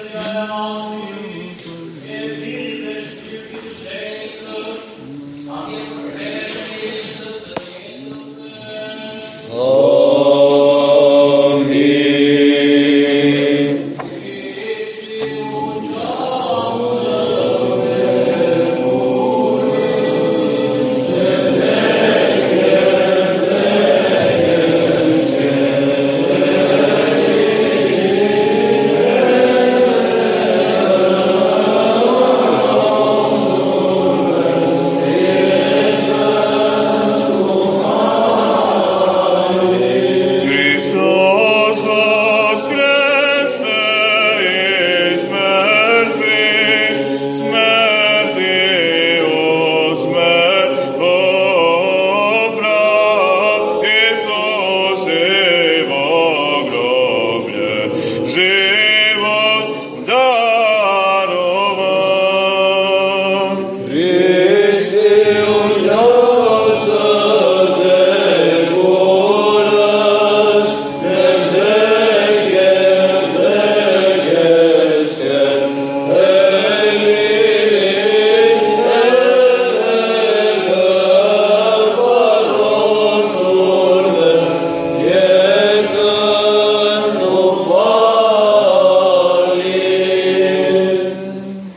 Amen. život darovan.